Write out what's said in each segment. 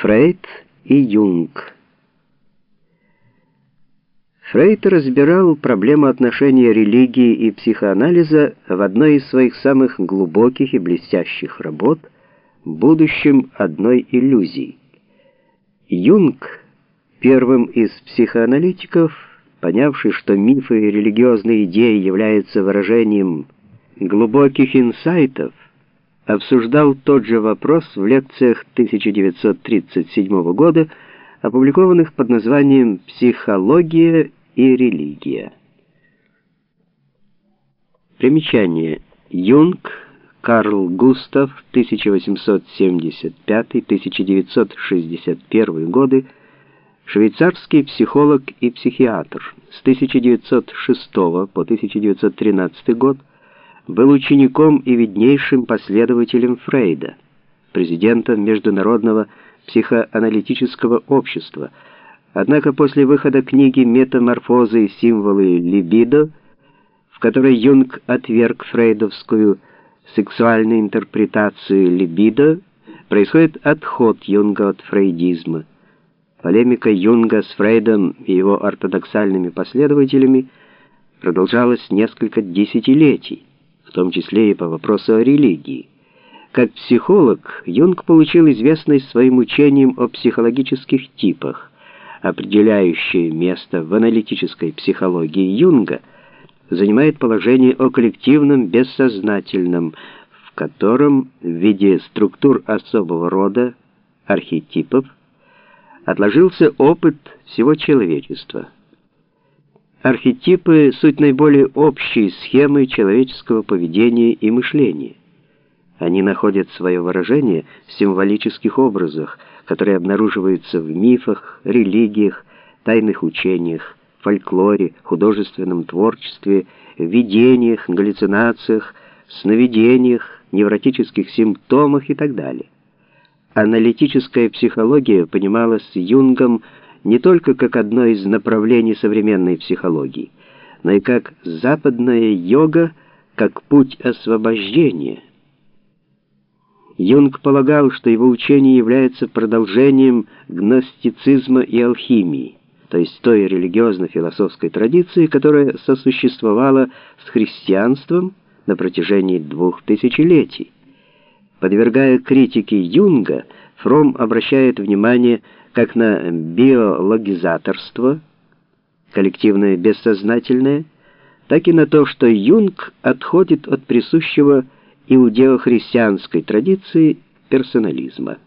Фрейд и Юнг Фрейд разбирал проблему отношения религии и психоанализа в одной из своих самых глубоких и блестящих работ «Будущем одной иллюзии». Юнг, первым из психоаналитиков, понявший, что мифы и религиозные идеи являются выражением глубоких инсайтов, обсуждал тот же вопрос в лекциях 1937 года, опубликованных под названием «Психология и религия». Примечание. Юнг Карл Густав, 1875-1961 годы, швейцарский психолог и психиатр. С 1906 по 1913 год был учеником и виднейшим последователем Фрейда, президентом Международного психоаналитического общества. Однако после выхода книги «Метаморфозы и символы либидо», в которой Юнг отверг фрейдовскую сексуальную интерпретацию либидо, происходит отход Юнга от фрейдизма. Полемика Юнга с Фрейдом и его ортодоксальными последователями продолжалась несколько десятилетий в том числе и по вопросу о религии. Как психолог, Юнг получил известность своим учением о психологических типах. Определяющее место в аналитической психологии Юнга занимает положение о коллективном бессознательном, в котором в виде структур особого рода, архетипов, отложился опыт всего человечества – Архетипы — суть наиболее общей схемы человеческого поведения и мышления. Они находят свое выражение в символических образах, которые обнаруживаются в мифах, религиях, тайных учениях, фольклоре, художественном творчестве, видениях, галлюцинациях, сновидениях, невротических симптомах и так далее. Аналитическая психология понималась Юнгом не только как одно из направлений современной психологии, но и как западная йога, как путь освобождения. Юнг полагал, что его учение является продолжением гностицизма и алхимии, то есть той религиозно-философской традиции, которая сосуществовала с христианством на протяжении двух тысячелетий. Подвергая критике Юнга, Фром обращает внимание на как на биологизаторство, коллективное бессознательное, так и на то, что Юнг отходит от присущего иудео-христианской традиции персонализма.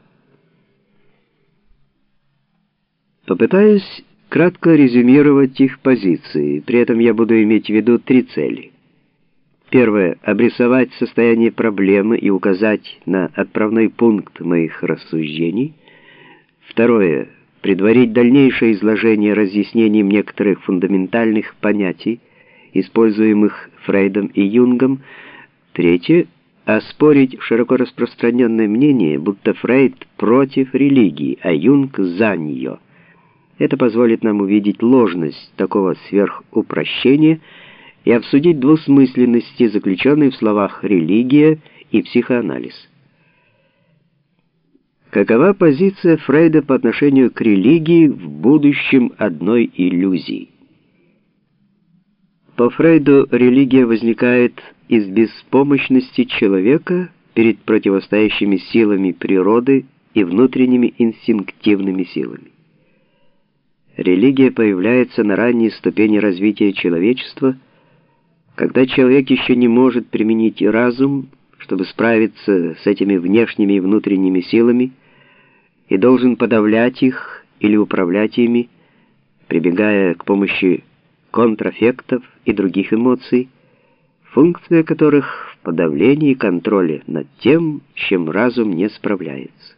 Попытаюсь кратко резюмировать их позиции, при этом я буду иметь в виду три цели. Первое — обрисовать состояние проблемы и указать на отправной пункт моих рассуждений — Второе. Предварить дальнейшее изложение разъяснением некоторых фундаментальных понятий, используемых Фрейдом и Юнгом. Третье. Оспорить широко распространенное мнение, будто Фрейд против религии, а Юнг за нее. Это позволит нам увидеть ложность такого сверхупрощения и обсудить двусмысленности, заключенные в словах «религия» и «психоанализ». Какова позиция Фрейда по отношению к религии в будущем одной иллюзии? По Фрейду религия возникает из беспомощности человека перед противостоящими силами природы и внутренними инстинктивными силами. Религия появляется на ранней ступени развития человечества, когда человек еще не может применить разум, чтобы справиться с этими внешними и внутренними силами, и должен подавлять их или управлять ими, прибегая к помощи контрафектов и других эмоций, функция которых в подавлении и контроле над тем, чем разум не справляется.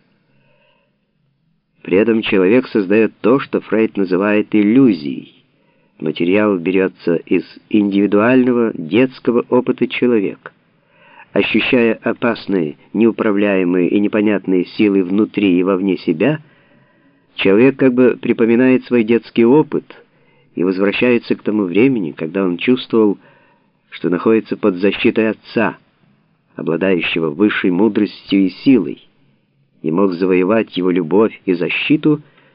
При этом человек создает то, что Фрейд называет иллюзией. Материал берется из индивидуального детского опыта человека ощущая опасные, неуправляемые и непонятные силы внутри и вовне себя, человек как бы припоминает свой детский опыт и возвращается к тому времени, когда он чувствовал, что находится под защитой отца, обладающего высшей мудростью и силой, и мог завоевать его любовь и защиту –